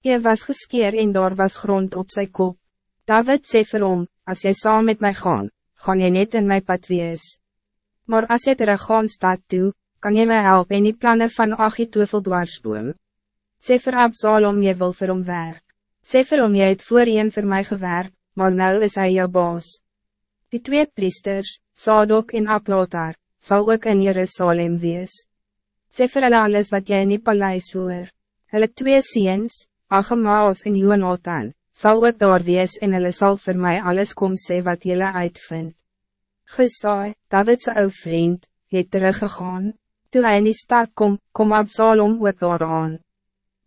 Je was geskeer en daar was grond op zijn kop. David sê vir hom, as jy saam met mij gaan, gaan jy net in my pad wees. Maar as jy terug gaan stad toe, kan jy my help en die plannen van Achitoefel dwarsboom. Sê vir Absalom jy wil vir hom werk. Sê vir hom jy het voorheen vir my gewerk, maar nou is hij jou baas. Die twee priesters, Sadok en Ablotar, zal ook in Jerusalem wees. Sê vir hulle alles wat jy in die paleis hoor. Hulle twee seens, Agemaas en Jonathan, zal ook daar wees en hulle sal vir my alles kom sê wat julle uitvind. Gesaai, Davidse ou vriend, het teruggegaan. Toen hij in die stad kom, kom Absalom ook daar aan.